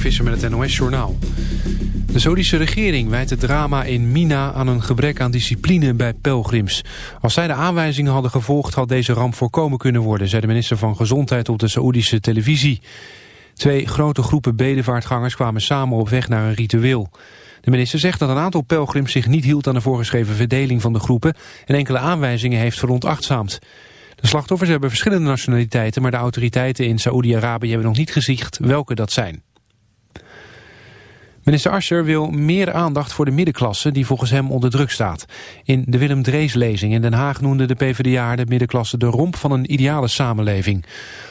Visser met het NOS-journaal. De Saudische regering wijt het drama in Mina aan een gebrek aan discipline bij pelgrims. Als zij de aanwijzingen hadden gevolgd had deze ramp voorkomen kunnen worden, zei de minister van Gezondheid op de Saoedische televisie. Twee grote groepen bedevaartgangers kwamen samen op weg naar een ritueel. De minister zegt dat een aantal pelgrims zich niet hield aan de voorgeschreven verdeling van de groepen en enkele aanwijzingen heeft veronachtzaamd. De slachtoffers hebben verschillende nationaliteiten, maar de autoriteiten in Saoedi-Arabië hebben nog niet gezegd welke dat zijn. Minister Ascher wil meer aandacht voor de middenklasse die volgens hem onder druk staat. In de Willem Drees-lezing in Den Haag noemde de PvdA de middenklasse de romp van een ideale samenleving.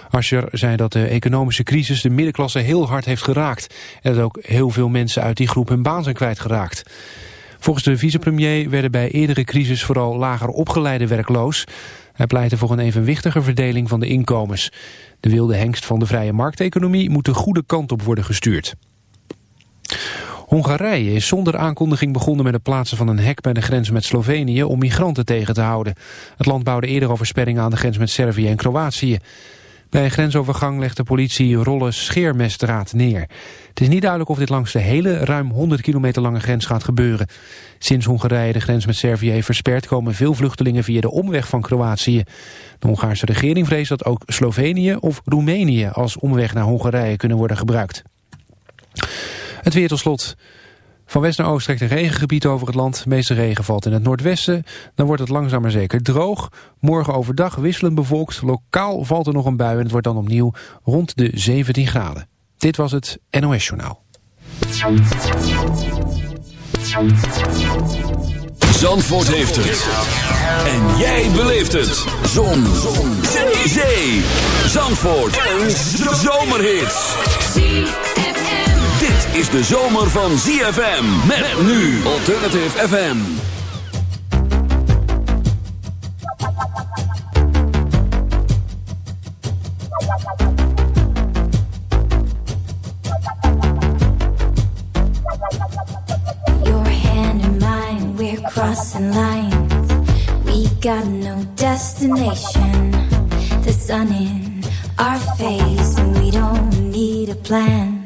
Ascher zei dat de economische crisis de middenklasse heel hard heeft geraakt. En dat ook heel veel mensen uit die groep hun baan zijn kwijtgeraakt. Volgens de vicepremier werden bij eerdere crisis vooral lager opgeleide werkloos. Hij pleitte voor een evenwichtige verdeling van de inkomens. De wilde hengst van de vrije markteconomie moet de goede kant op worden gestuurd. Hongarije is zonder aankondiging begonnen met het plaatsen van een hek bij de grens met Slovenië om migranten tegen te houden. Het land bouwde eerder over sperringen aan de grens met Servië en Kroatië. Bij een grensovergang legt de politie rollen scheermestdraad neer. Het is niet duidelijk of dit langs de hele ruim 100 kilometer lange grens gaat gebeuren. Sinds Hongarije de grens met Servië heeft versperd komen veel vluchtelingen via de omweg van Kroatië. De Hongaarse regering vreest dat ook Slovenië of Roemenië als omweg naar Hongarije kunnen worden gebruikt. Het weer tot slot. Van west naar oost trekt een regengebied over het land. Meeste regen valt in het noordwesten. Dan wordt het langzaam maar zeker droog. Morgen overdag wisselend bevolkt. Lokaal valt er nog een bui en het wordt dan opnieuw rond de 17 graden. Dit was het NOS Journaal. Zandvoort heeft het. En jij beleeft het. Zon. Zon. Zee. Zandvoort. Een zomerhit is de zomer van ZFM. Met, nu Alternative FM. Your hand in mine, we're crossing lines. We got no destination. The sun in our face, and we don't need a plan.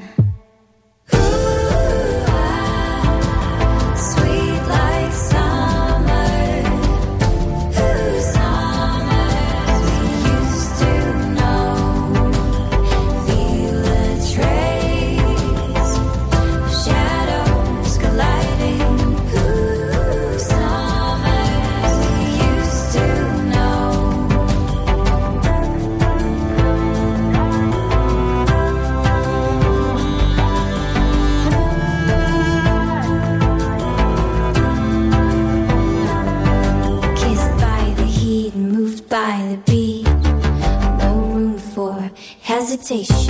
expectations.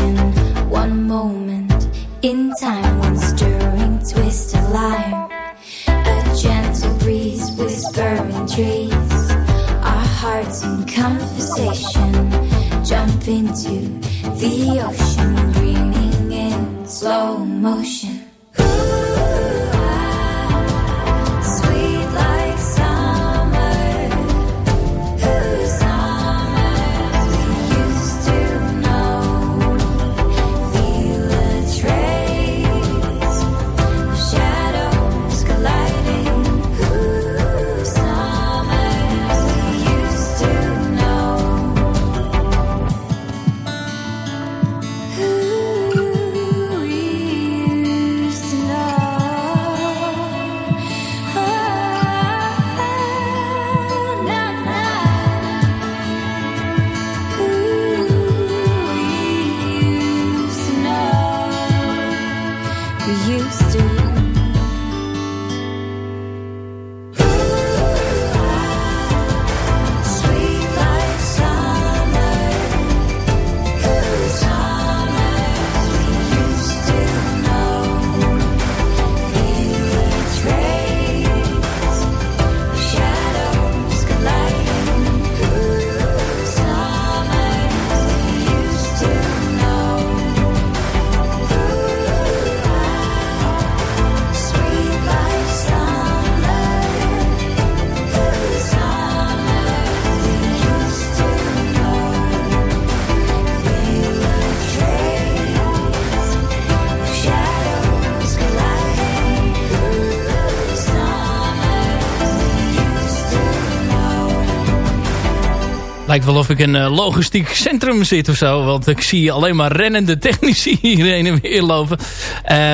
Lijkt wel of ik een logistiek centrum zit of zo. Want ik zie alleen maar rennende technici hierheen en weer lopen.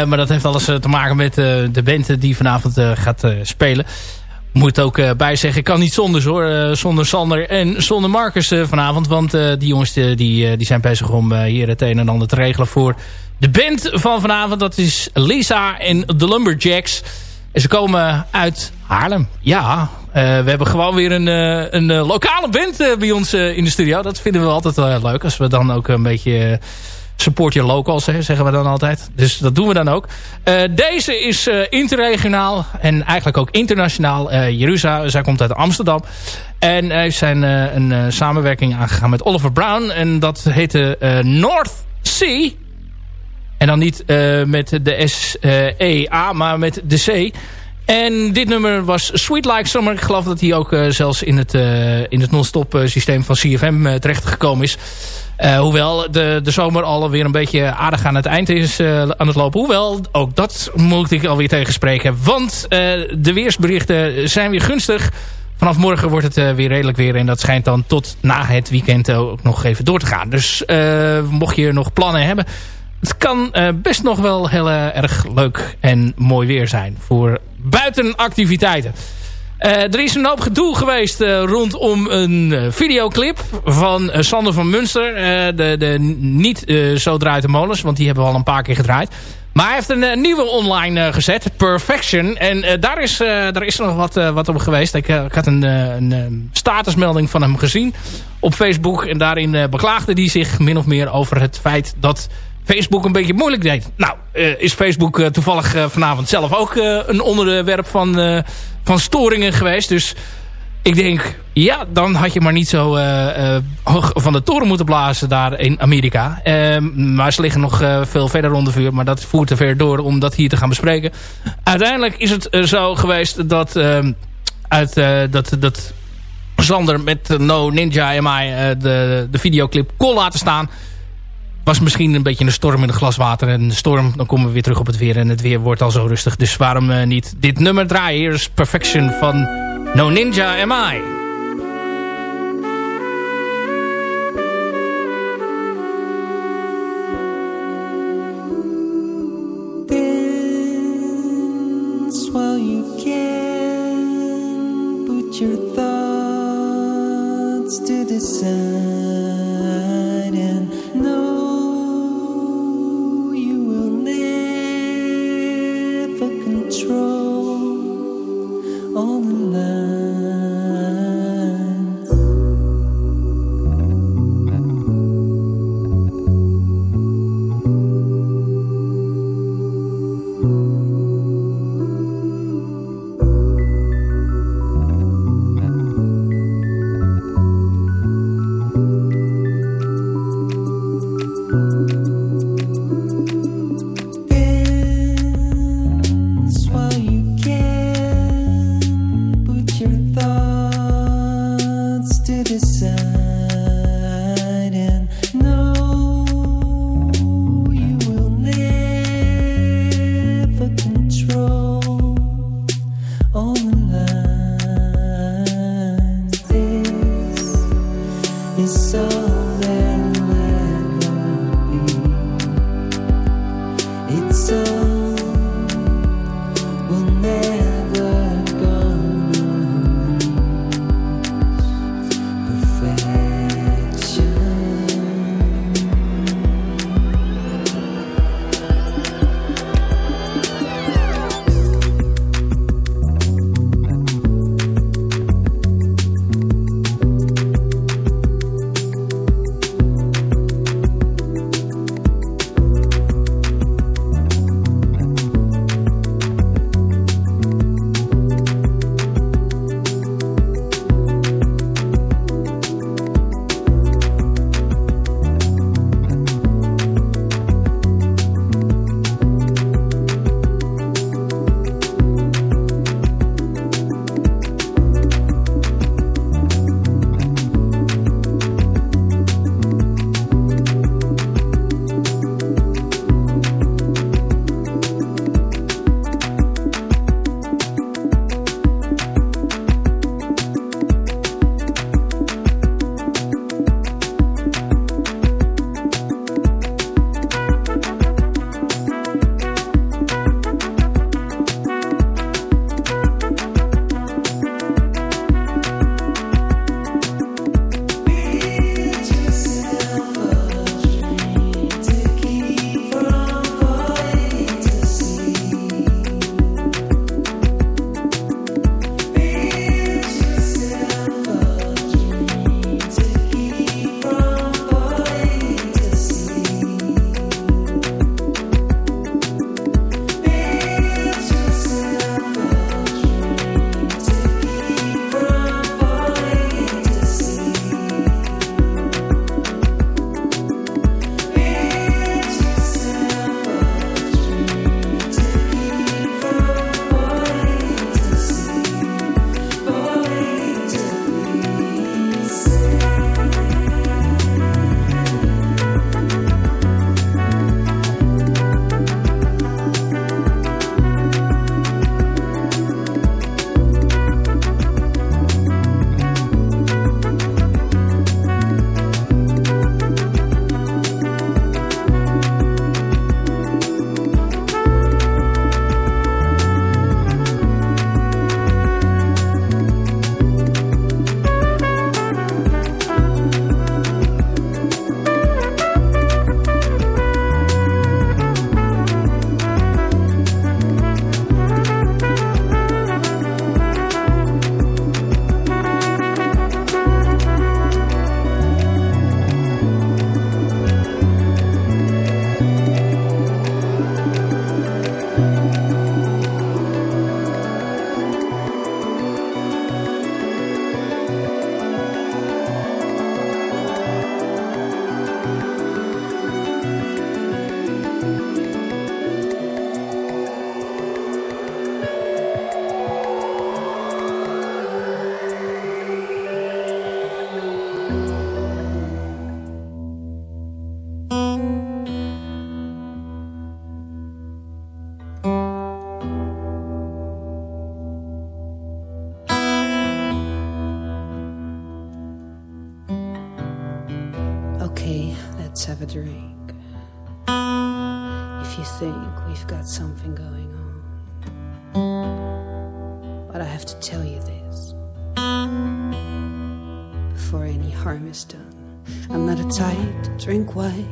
maar dat heeft alles te maken met de band die vanavond gaat spelen. Moet ook bij zeggen, kan niet zonder hoor. zonder Sander en zonder Marcus vanavond. Want die jongens die, die zijn bezig om hier het een en ander te regelen voor de band van vanavond. Dat is Lisa en de Lumberjacks. En ze komen uit Haarlem. Ja, we hebben gewoon weer een, een lokale band bij ons in de studio. Dat vinden we altijd leuk. Als we dan ook een beetje support your locals, hè, zeggen we dan altijd. Dus dat doen we dan ook. Deze is uh, interregionaal en eigenlijk ook internationaal. Uh, Jeruzalem, zij komt uit Amsterdam. En hij heeft zijn een samenwerking aangegaan met Oliver Brown. En dat heette North Sea. En dan niet met de S-E-A, maar met de C. En dit nummer was Sweet Like Summer. Ik geloof dat hij ook zelfs in het, in het non-stop systeem van CFM terecht gekomen is. Hoewel de, de zomer alweer een beetje aardig aan het eind is aan het lopen. Hoewel, ook dat moet ik alweer tegenspreken. Want de weersberichten zijn weer gunstig. Vanaf morgen wordt het weer redelijk weer. En dat schijnt dan tot na het weekend ook nog even door te gaan. Dus mocht je nog plannen hebben... Het kan best nog wel heel erg leuk en mooi weer zijn. Voor buitenactiviteiten. Uh, er is een hoop gedoe geweest rondom een videoclip van Sander van Munster. de, de, niet Zo draait de molens, want die hebben we al een paar keer gedraaid. Maar hij heeft een nieuwe online gezet, Perfection. En daar, is, daar is nog wat, wat op geweest. Ik, ik had een, een statusmelding van hem gezien op Facebook. En daarin beklaagde hij zich min of meer over het feit dat Facebook een beetje moeilijk deed. Nou, is Facebook toevallig vanavond zelf ook een onderwerp van van storingen geweest. Dus ik denk, ja, dan had je maar niet zo hoog van de toren moeten blazen daar in Amerika. Uh, maar ze liggen nog veel verder onder vuur. Maar dat voert te ver door om dat hier te gaan bespreken. Uiteindelijk is het zo geweest dat, ehm, uit, dat, dat Sander met No Ninja MI de, de videoclip kon laten staan was misschien een beetje een storm in een glas water. En de storm, dan komen we weer terug op het weer. En het weer wordt al zo rustig. Dus waarom uh, niet dit nummer draaien? Hier is Perfection van No Ninja Am I.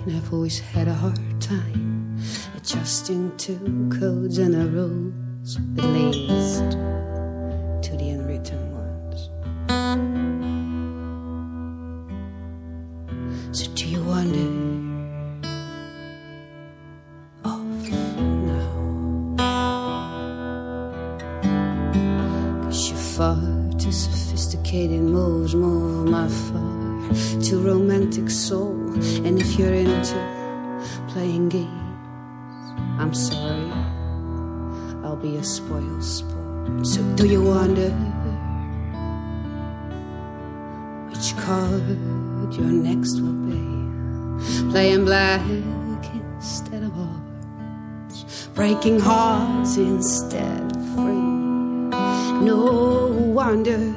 wine, I've always had a hard time adjusting to codes and the rules, at least to the unwritten ones. So, do you wonder? Far too sophisticated, moves move my far too romantic soul. Games, I'm sorry, I'll be a spoiled sport. So, do you wonder which card your next will be? Playing black instead of orange, breaking hearts instead of free. No wonder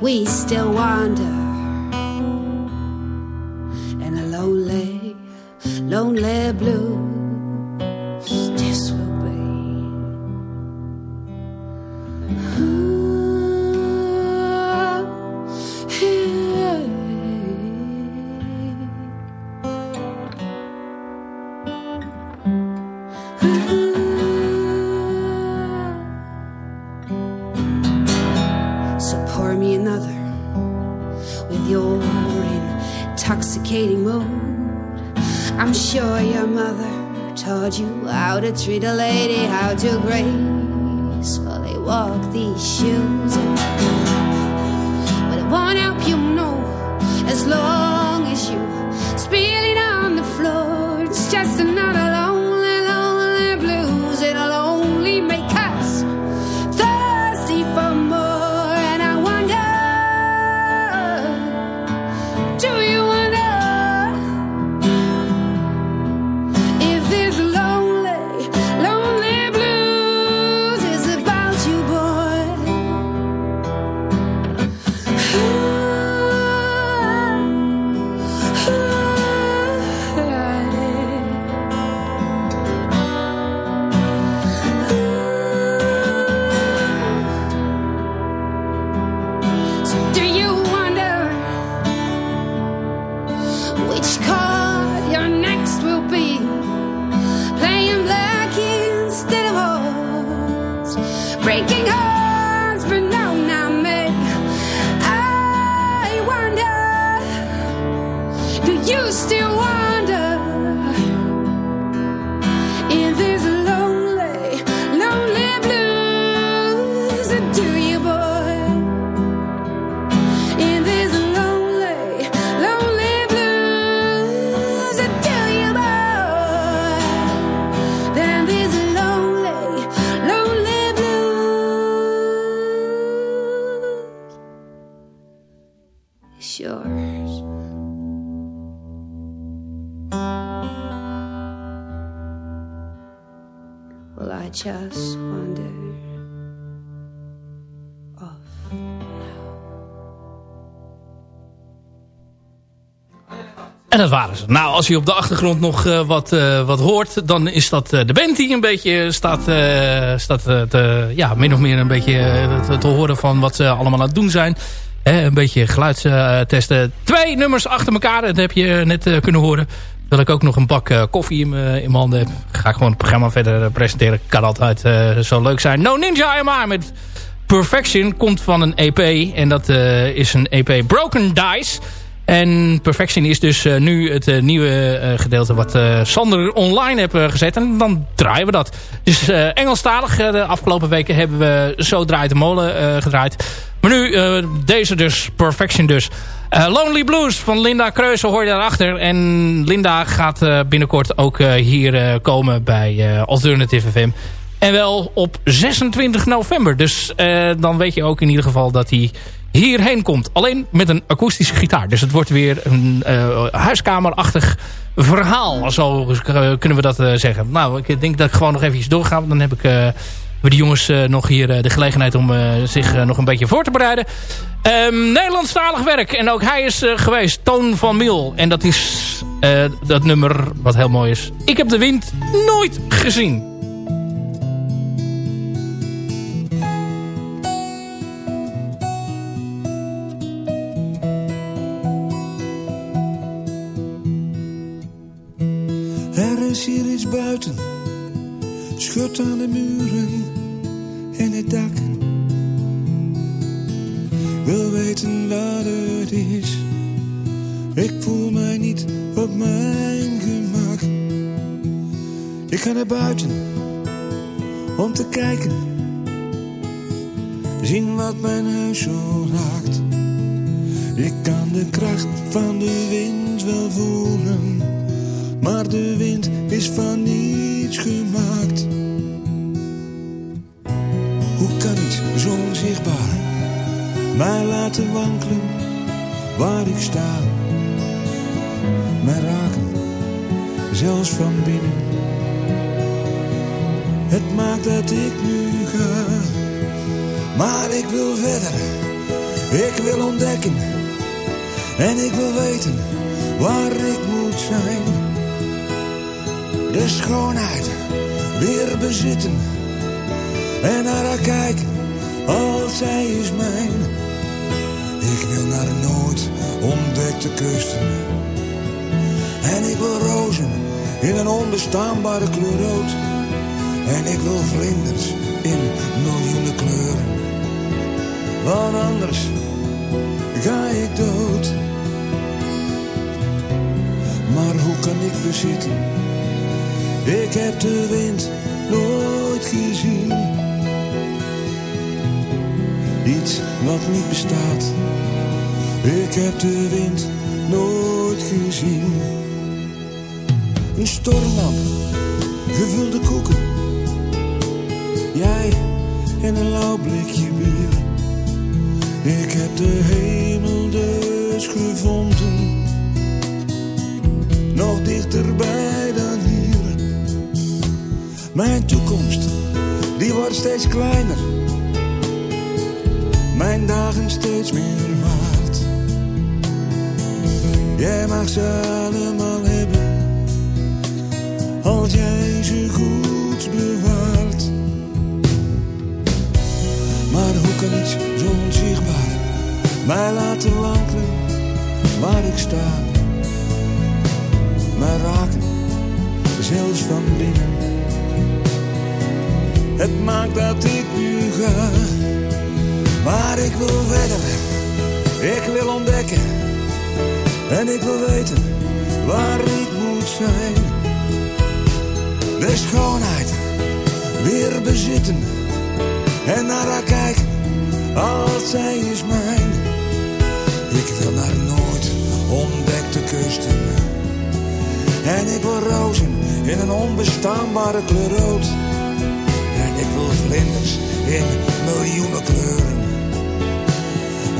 we still wander lonely blues. How to treat a dat waren ze. Nou, als je op de achtergrond nog eh, wat, eh, wat hoort... dan is dat eh, de band die een beetje staat, staat ja, min of meer een beetje te, horen... van wat ze allemaal aan het doen zijn. Een beetje geluidstesten. Twee nummers achter elkaar, dat heb je net kunnen horen. Dat ik ook nog een bak koffie in mijn in mijn handen heb. Ga ik gewoon het programma verder presenteren. Kan altijd zo leuk zijn. No Ninja MR met Perfection komt van een EP. En dat is een EP Broken Dice... En Perfection is dus eh, nu het eh, nieuwe eh, gedeelte wat Sander online heeft gezet. En dan draaien we dat. Dus Engelstalig. de afgelopen weken hebben we Zo draait de molen gedraaid. Maar nu deze dus. Perfection dus. Lonely Blues van Linda Kreuzen hoor je daarachter. En Linda gaat binnenkort ook hier komen bij Alternative FM. En wel op 26 november. Dus dan weet je ook in ieder geval dat hij hierheen komt. Alleen met een akoestische gitaar. Dus het wordt weer een eh, huiskamerachtig verhaal. Zo eh, kunnen we dat eh, zeggen. Nou, ik denk dat ik gewoon nog eventjes doorga. Dan heb ik hebben de jongens nog hier de gelegenheid om zich nog een beetje voor te bereiden. Um, Nederlandstalig werk. En ook hij is geweest. Toon van Mil. En dat is dat nummer wat heel mooi is. Ik heb de wind nooit gezien. Hier iets buiten. Schut aan de muren en het dak. Wil weten wat het is. Ik voel mij niet op mijn gemak. Ik ga naar buiten om te kijken. Zien wat mijn huis zo raakt. Ik kan de kracht van de wind wel voelen maar de wind is van niets gemaakt. Hoe kan iets zo onzichtbaar mij laten wankelen waar ik sta? Mij raken, zelfs van binnen. Het maakt dat ik nu ga, maar ik wil verder. Ik wil ontdekken en ik wil weten waar ik moet zijn de schoonheid weer bezitten. En naar haar kijken, als zij is mijn. Ik wil naar nooit ontdekte kusten. En ik wil rozen in een onbestaanbare kleur rood. En ik wil vlinders in miljoenen kleuren. Want anders ga ik dood. Maar hoe kan ik bezitten? Ik heb de wind nooit gezien. Iets wat niet bestaat. Ik heb de wind nooit gezien. Een stormlamp, gevulde koeken. Jij en een lauw blikje bier. Ik heb de hemel dus gevonden. Nog dichterbij mijn toekomst, die wordt steeds kleiner. Mijn dagen steeds meer waard. Jij mag ze allemaal hebben, als jij ze goed bewaart. Maar hoe kan iets zo onzichtbaar mij laten wankelen waar ik sta? Mij raken, zelfs van binnen het maakt dat ik nu ga. Maar ik wil verder, ik wil ontdekken. En ik wil weten waar ik moet zijn. De schoonheid weer bezitten. En naar haar kijken, als zij is mijn. Ik wil naar nooit ontdekte kusten. En ik wil rozen in een onbestaanbare kleur rood wil vlinders in miljoenen kleuren.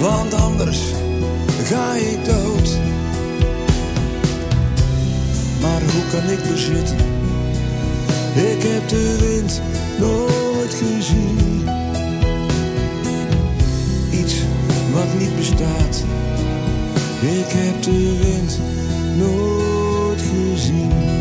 Want anders ga ik dood. Maar hoe kan ik bezitten? Ik heb de wind nooit gezien. Iets wat niet bestaat. Ik heb de wind nooit gezien.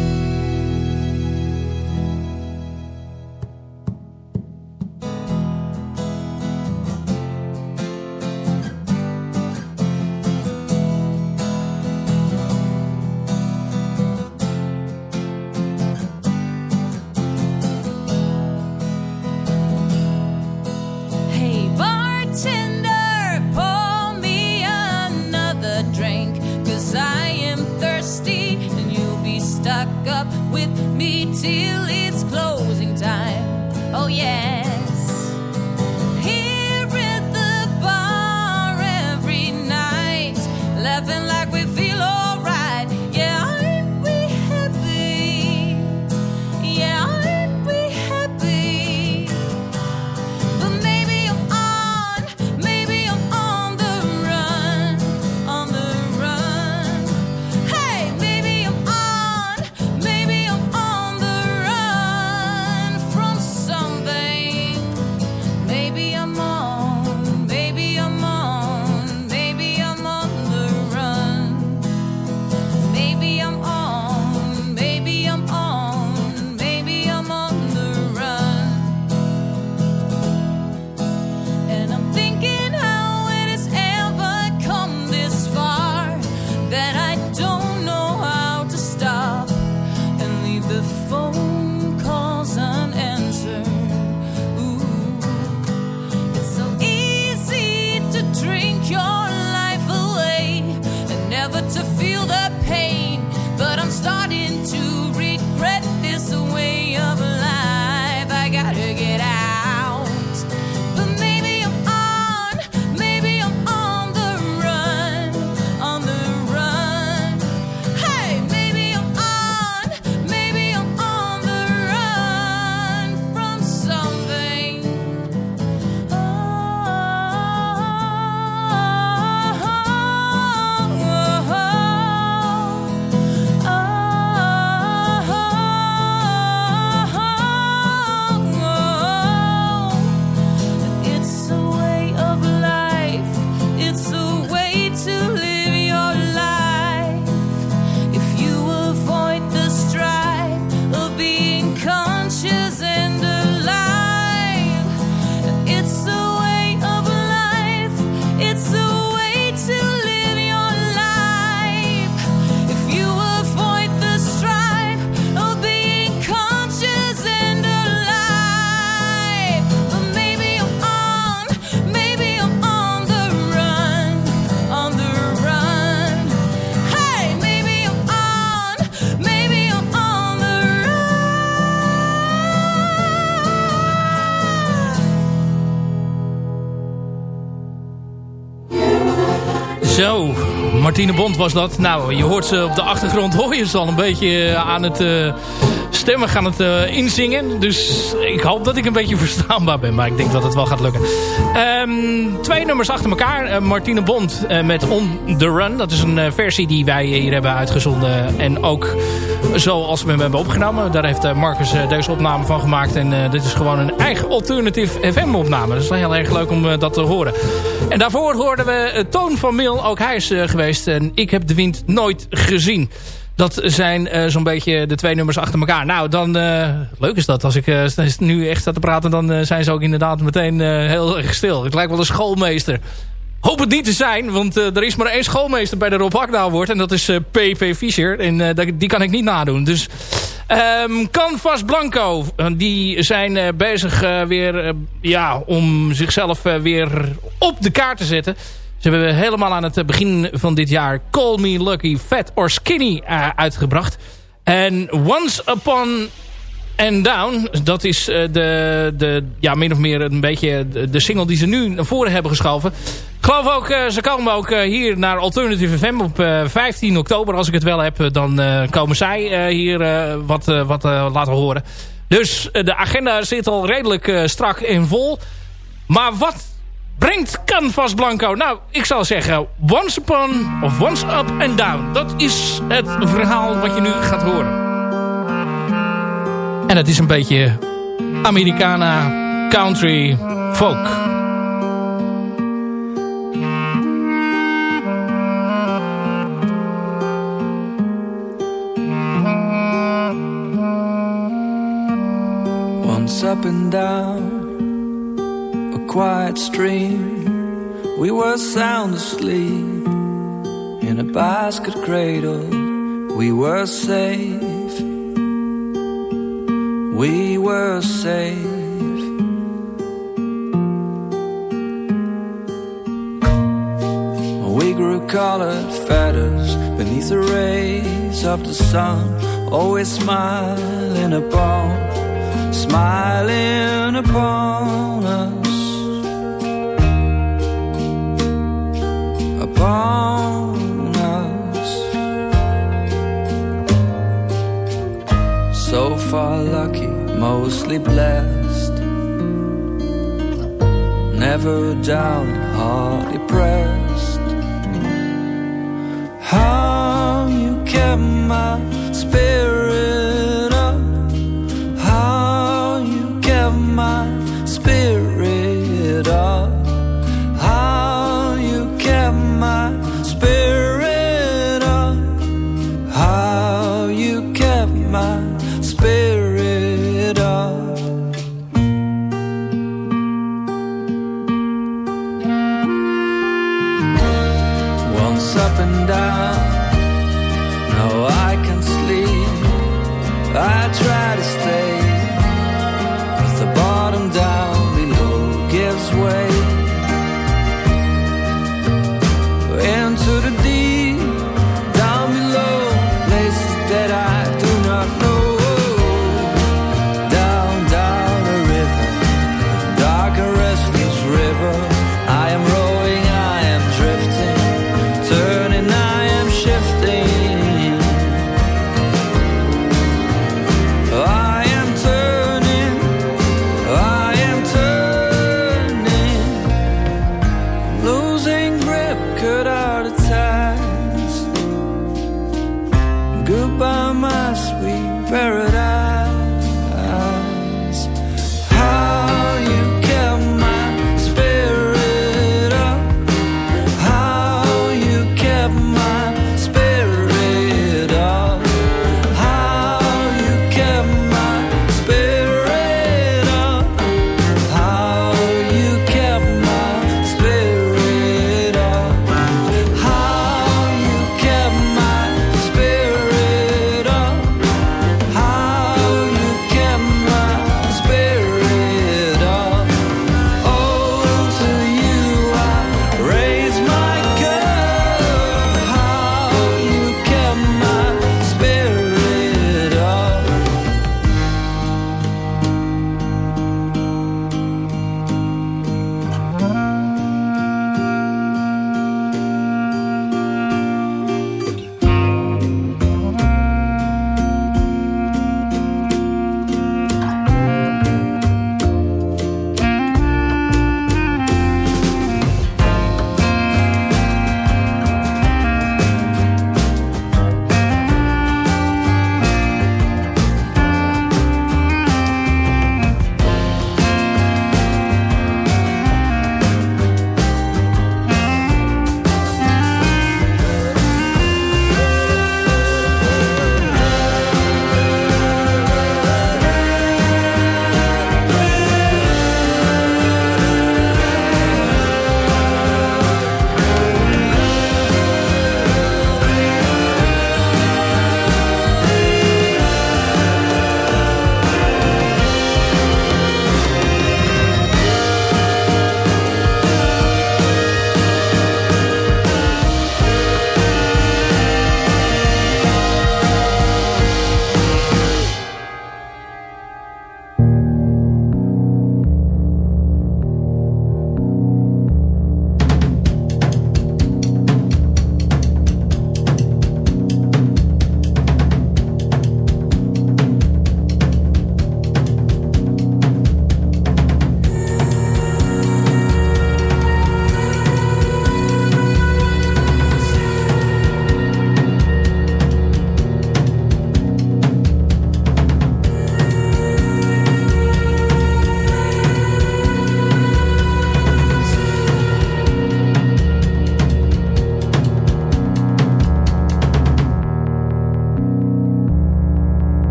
Zo, Martine Bond was dat. Nou, je hoort ze op de achtergrond, hoor je ze al een beetje eh, aan het uh, stemmen gaan het uh, inzingen. Dus ik hoop dat ik een beetje verstaanbaar ben, maar ik denk dat het wel gaat lukken. Um, twee nummers achter elkaar. Uh, Martine Bond met On The Run. Dat is een versie die wij hier hebben uitgezonden. En ook zoals we hem hebben opgenomen. Daar heeft Marcus deze opname van gemaakt. En dit is gewoon een eigen alternatieve FM opname. Dat is wel heel erg leuk om dat te horen. En daarvoor hoorden we Toon van Mil. Ook hij is geweest. En ik heb de wind nooit gezien. Dat zijn uh, zo'n beetje de twee nummers achter elkaar. Nou, dan... Uh, leuk is dat. Als ik uh, nu echt sta te praten... dan zijn ze ook inderdaad meteen heel erg stil. Ik lijkt wel een schoolmeester. Hoop het niet te zijn, want er is maar één schoolmeester bij de Rob wordt. En dat is P.P. Fischer. En die kan ik niet nadoen. Dus um, Canvas Blanco, die zijn bezig weer ja, om zichzelf weer op de kaart te zetten. Ze hebben helemaal aan het begin van dit jaar Call Me Lucky, Fat or Skinny uh, uitgebracht. En Once Upon and Down, dat is uh, de, de, ja, min of meer een beetje de, single die ze nu naar voren hebben geschoven. Ik geloof ook, uh, ze komen ook hier naar Alternative FM op 15 oktober. Als ik het wel heb, dan komen zij hier wat, wat laten horen. Dus de agenda zit al redelijk strak en vol. Maar wat brengt Canvas Blanco? Nou, ik zal zeggen Once Upon of Once Up and Down. Dat is het verhaal wat je nu gaat horen. En het is een beetje Americana country folk. Once up and down quiet stream. We were sound asleep in a basket cradle. We were safe. We were safe. We grew colored feathers beneath the rays of the sun, always smiling upon, smiling upon upon us. So far lucky, mostly blessed. Never down, hardly pressed. How you kept my spirit up. How you kept my spirit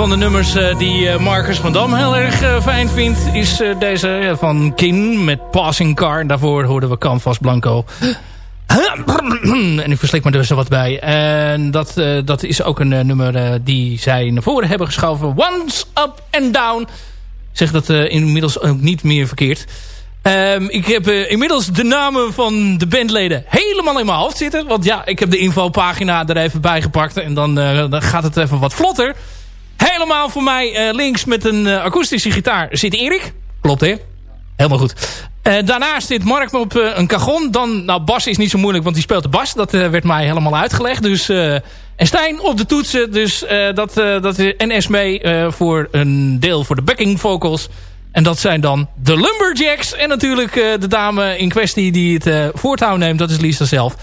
van de nummers die Marcus van Dam heel erg fijn vindt... is deze van Kin met Passing Car. Daarvoor hoorden we Canvas Blanco. en ik verslik me er zo wat bij. En dat, dat is ook een nummer die zij naar voren hebben geschoven. Once Up and Down. Zeg dat inmiddels ook niet meer verkeerd. Um, ik heb inmiddels de namen van de bandleden helemaal in mijn hoofd zitten. Want ja, ik heb de infopagina er even bij gepakt. En dan, dan gaat het even wat vlotter. Helemaal voor mij uh, links met een akoestische gitaar zit Erik. Klopt hè? Helemaal goed. daarnaast zit Mark op een cajon. Dan, nou Bas is niet zo moeilijk, want die speelt de bas. Dat werd mij helemaal uitgelegd. Dus, en Stijn op de toetsen. Dus, dat, dat, en Esme voor een deel voor de backing vocals. En dat zijn dan de Lumberjacks. En natuurlijk uh, de dame in kwestie die het uh, voortouw neemt. Dat is Lisa zelf.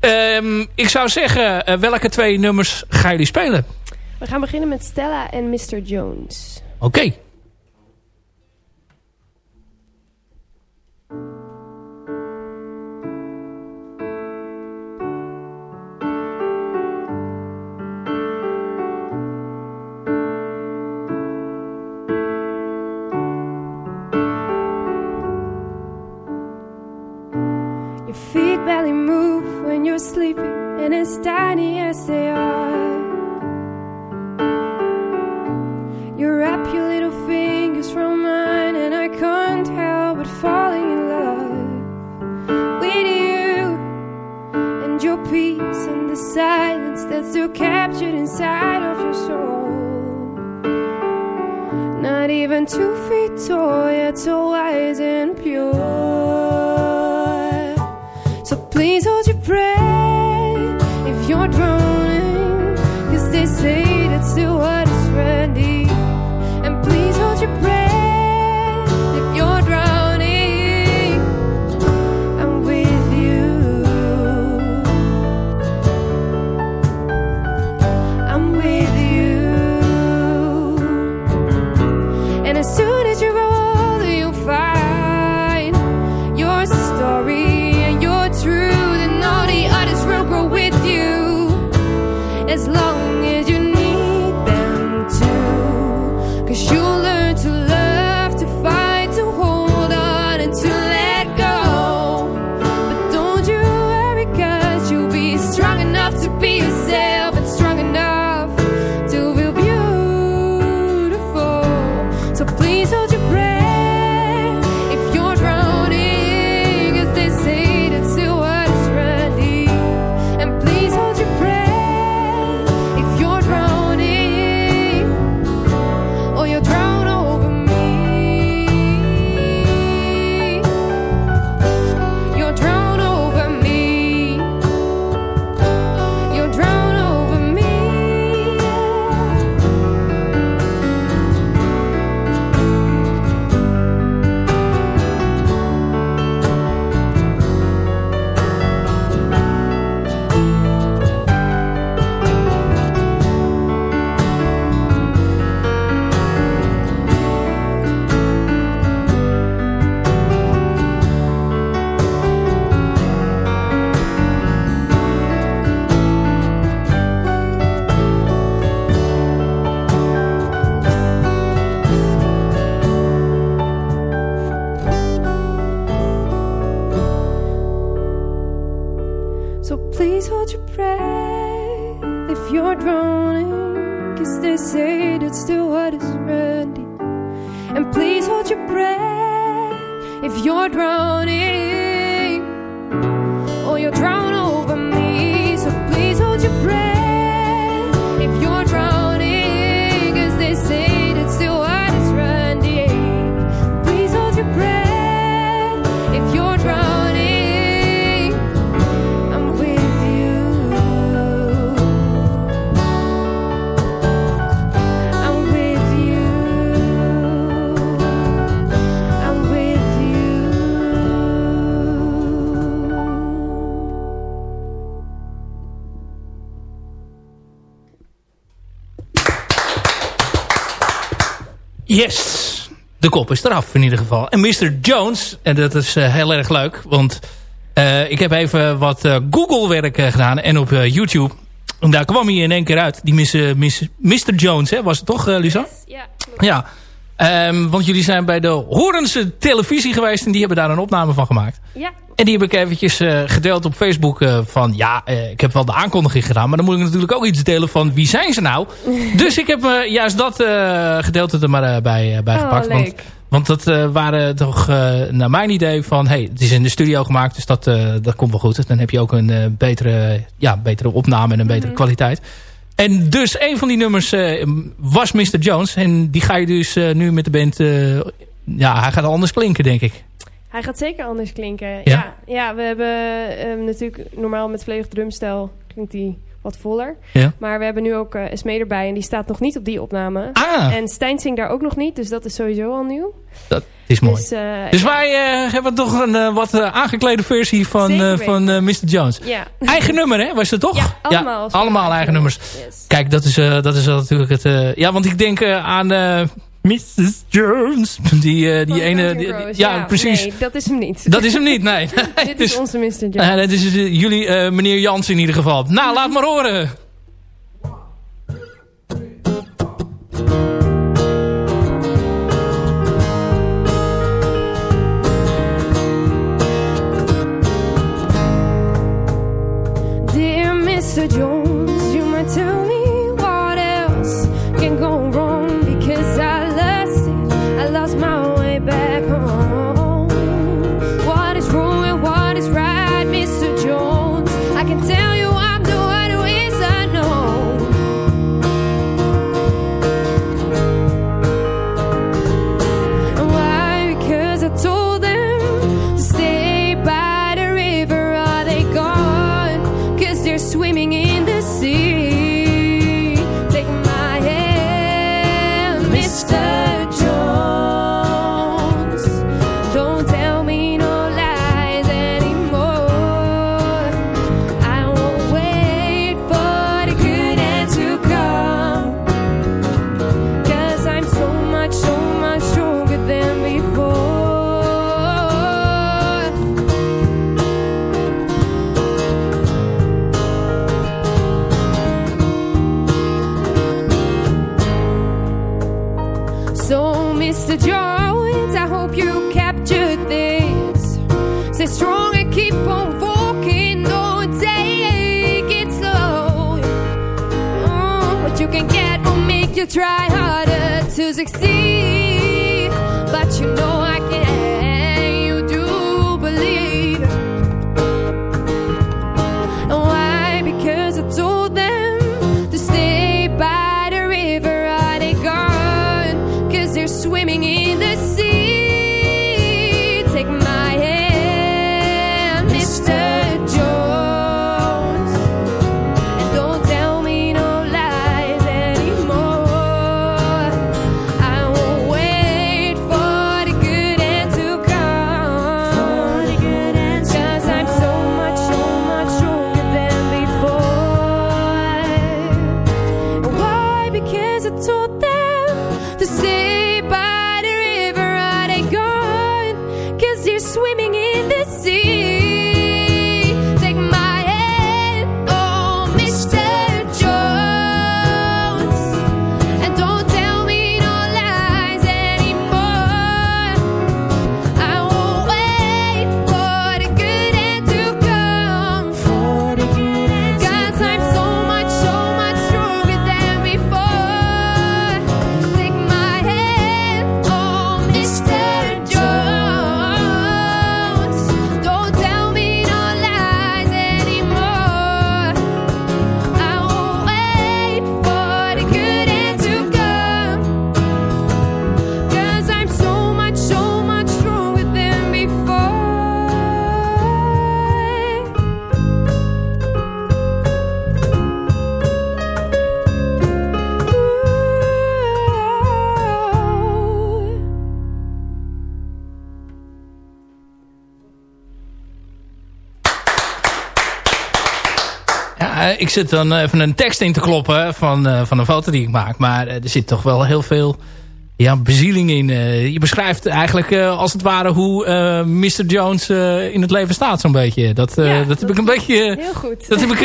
Um, ik zou zeggen, uh, welke twee nummers gaan jullie spelen? We gaan beginnen met Stella en Mr. Jones. Oké. Okay. you're sleeping and as tiny as they are. Silence that's still captured inside of your soul. Not even two feet tall, yet so wise and pure. So please hold your breath Yes, de kop is eraf in ieder geval. En Mr. Jones, en dat is eh, heel erg leuk, want eh, ik heb even wat eh, Google-werk gedaan en op YouTube En daar kwam hij in één keer uit. Die miss, miss, Mr. Jones, hè, was het toch, Lisa? Ja. Ja. Um, want jullie zijn bij de Horense televisie geweest en die hebben daar een opname van gemaakt. Ja. En die heb ik eventjes uh, gedeeld op Facebook uh, van ja, uh, ik heb wel de aankondiging gedaan. Maar dan moet ik natuurlijk ook iets delen van wie zijn ze nou. dus ik heb juist dat gedeelte er maar bij, bij oh, gepakt. Leuk. Want, want dat waren toch naar mijn idee van... hey, het is in de studio gemaakt, dus dat, dat komt wel goed. Dan heb je ook een betere, ja, betere opname en een betere Mhm. kwaliteit. En dus een van die nummers was Mr. Jones. En die ga je dus nu met de band... Ja, hij gaat anders klinken, denk ik. Hij gaat zeker anders klinken. Ja, Ja? we hebben um, natuurlijk normaal met volledig drumstijl klinkt hij wat voller. Ja. Maar we hebben nu ook uh, Esmee erbij en die staat nog niet op die opname. Ah. En Stijn zingt daar ook nog niet, dus dat is sowieso al nieuw. Dat is mooi. Dus, uh, dus wij uh, hebben toch een wat aangeklede versie van, van Mr. Jones. Ja. Eigen nummer, hè? Was het toch? Ja, allemaal. Allemaal eigen nummers. Yes. Kijk, dat is, dat is natuurlijk het... ja, want ik denk aan... Mrs. Jones. Die, die ene... Die, Rose, ja, ja, precies. Nee, dat is hem niet. Dat is hem niet, nee. Dit is onze Mr. Jones. Uh, dat is jullie uh, meneer Jans in ieder geval. Nou, laat maar horen. Dear Mr. Jones, ik zit dan even een tekst in te kloppen van, uh, van een foto die ik maak. Maar uh, er zit toch wel heel veel ja, bezieling in. je beschrijft eigenlijk als het ware hoe Mr. Jones in het leven staat zo'n beetje. Dat, dat heb ik een beetje... Heel goed. Dat heb ik,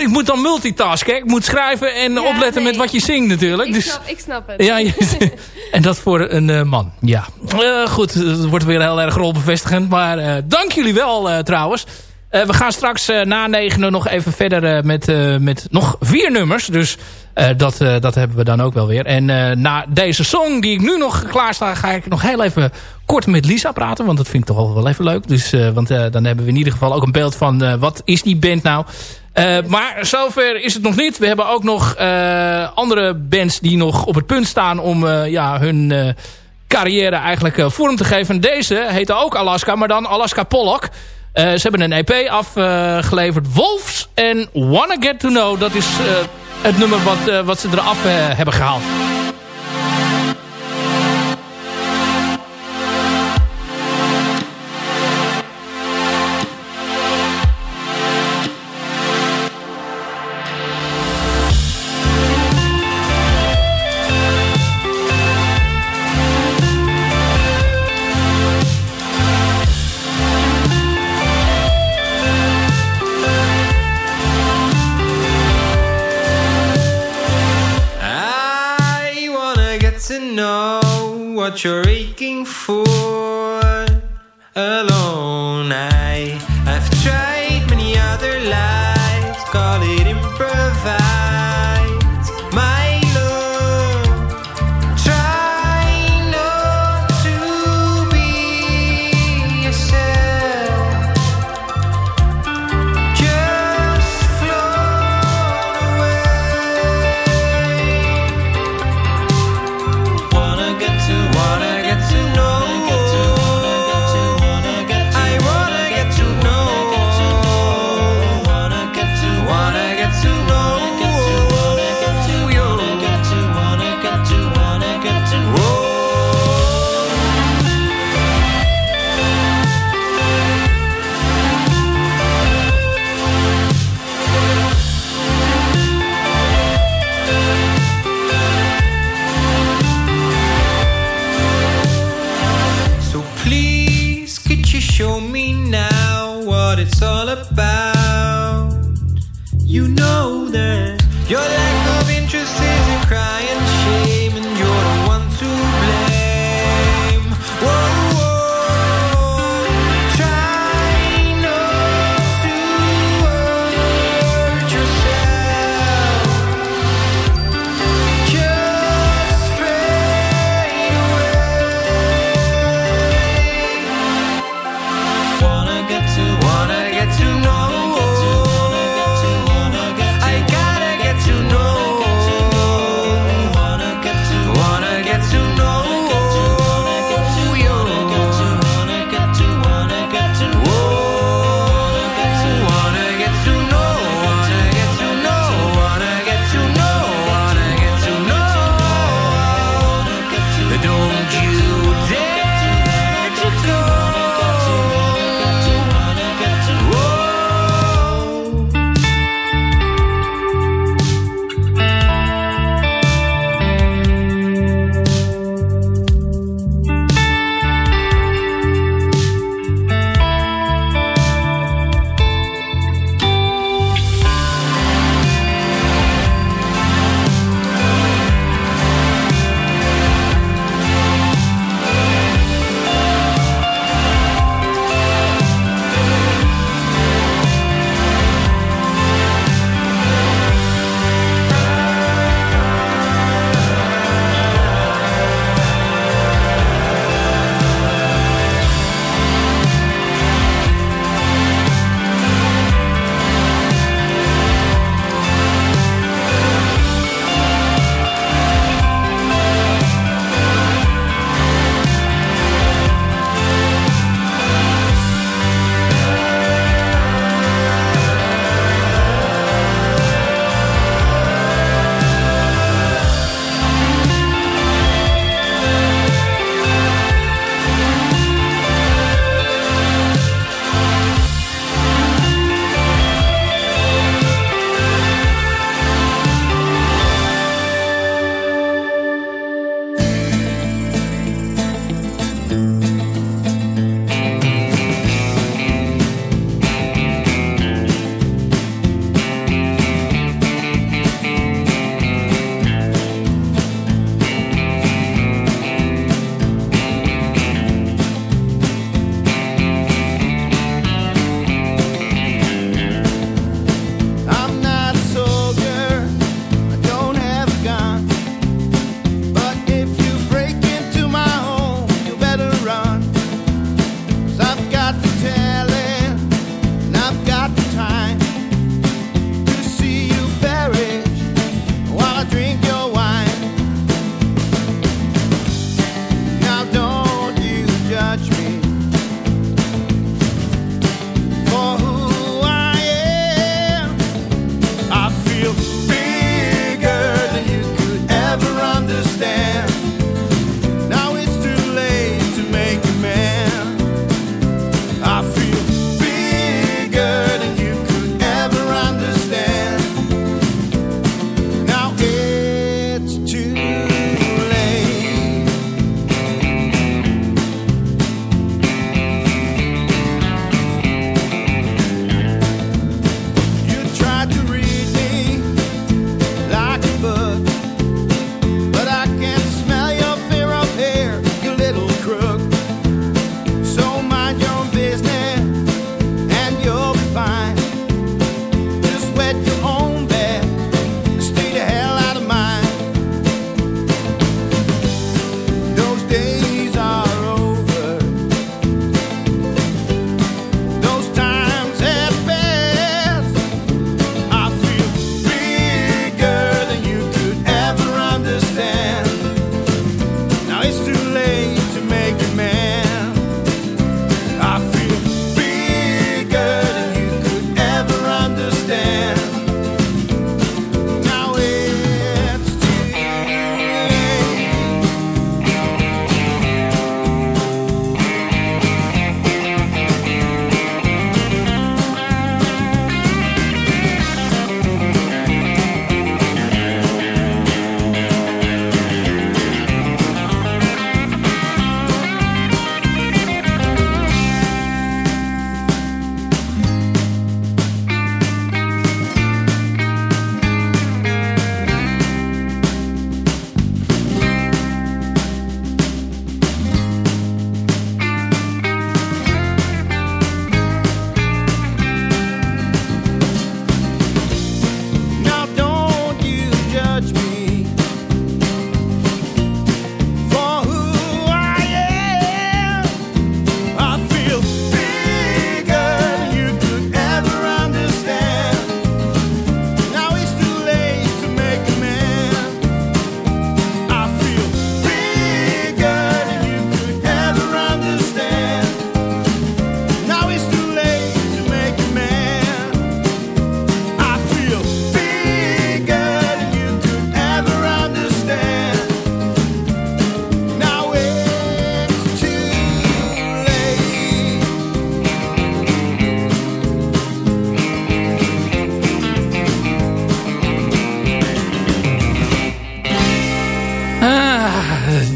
ik moet dan multitasken. Ik moet schrijven en opletten met wat je zingt natuurlijk. Ik, dus, snap, ik snap het. Ja, en dat voor een man. Ja. goed, het wordt weer heel erg rolbevestigend. Maar dank jullie wel trouwens. Uh, we gaan straks uh, na negenen nog even verder uh, met, met nog vier nummers. Dus dat, dat hebben we dan ook wel weer. En na deze song die ik nu nog klaarsta... ga ik nog heel even kort met Lisa praten. Want dat vind ik toch wel even leuk. Dus, want dan hebben we in ieder geval ook een beeld van... wat is die band nou? maar zover is het nog niet. We hebben ook nog andere bands die nog op het punt staan... om ja, hun carrière eigenlijk vorm te geven. Deze heette ook Alaska, maar dan Alaska Pollock... Uh, ze hebben een EP afgeleverd. Wolves en Wanna Get To Know. Dat is uh, het nummer wat, uh, wat ze eraf hebben gehaald.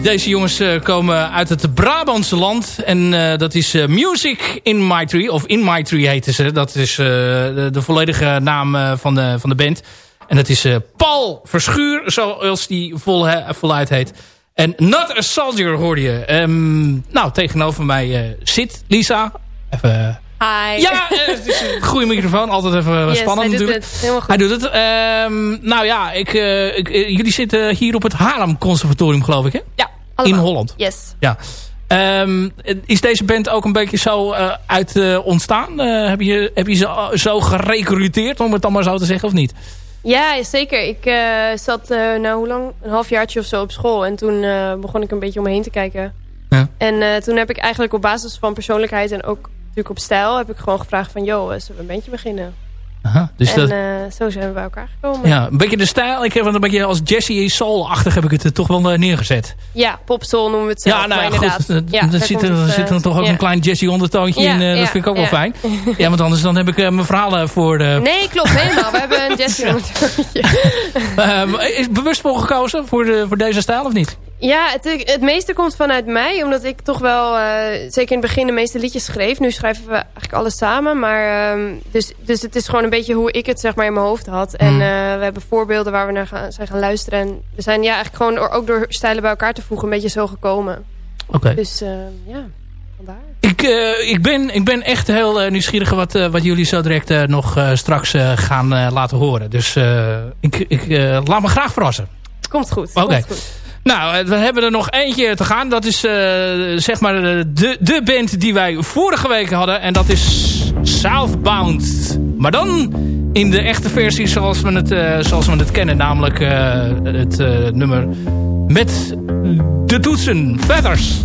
Deze jongens uh, komen uit het Brabantse land. En uh, dat is uh, Music in My Tree. Of In My Tree heten ze. Dat is de, de, volledige naam van, de, van de band. En dat is Paul Verschuur, zoals die vol, voluit heet. En Not a Soldier hoorde je. Um, nou, tegenover mij zit Lisa. Even... Hi. Ja, het is een goede microfoon. Altijd even yes, spannend hij natuurlijk. Doet het. Helemaal goed. Hij doet het. Um, nou ja, ik, ik, jullie zitten hier op het Haarlem Conservatorium, geloof ik, hè? Ja. Allemaal. In Holland. Yes. Ja. Um, is deze band ook een beetje zo uh, uit uh, ontstaan? Uh, heb, je, heb je ze zo gerecruiteerd, om het dan maar zo te zeggen, of niet? Ja, zeker. Ik zat, nou hoe lang? Een halfjaartje of zo op school. En toen begon ik een beetje om me heen te kijken. Ja. En toen heb ik eigenlijk op basis van persoonlijkheid en ook natuurlijk op stijl... heb ik gewoon gevraagd van, joh, zullen we een bandje beginnen? Aha, dus en dat... uh, zo zijn we bij elkaar gekomen. Ja, een beetje de stijl. Ik heb een beetje als Jesse Soul-achtig heb ik het toch wel uh, neergezet. Ja, popsoul noemen we het zelf. Ja, nou inderdaad. goed. Ja, er zit, er zit er toch ook ja. een klein Jesse ondertoontje ja, in. Uh, ja, dat vind ik ook wel fijn. Ja, want anders dan heb ik mijn verhalen voor de... Nee, klopt. Helemaal. We hebben een Jesse ondertoontje. Is bewust voor gekozen voor, de, voor deze stijl of niet? Ja, het, het meeste komt vanuit mij. Omdat ik toch wel, uh, zeker in het begin, de meeste liedjes schreef. Nu schrijven we eigenlijk alles samen. Maar, um, dus, dus het is gewoon een beetje hoe ik het zeg maar in mijn hoofd had. En uh, we hebben voorbeelden waar we naar gaan, zijn gaan luisteren. En we zijn ja, eigenlijk gewoon door, ook door stijlen bij elkaar te voegen een beetje zo gekomen. Oké. Okay. Dus uh, ja, vandaar. Ik, ik, ben, ik ben echt heel nieuwsgierig wat, wat jullie zo direct nog straks gaan laten horen. Dus ik, ik laat me graag verrassen. Komt goed. Oké. Okay. Nou, we hebben er nog eentje te gaan. Dat is uh, zeg maar de, de band die wij vorige week hadden. En dat is Southbound. Maar dan in de echte versie zoals we het, zoals we het kennen. Namelijk uh, het nummer met de toetsen. Feathers.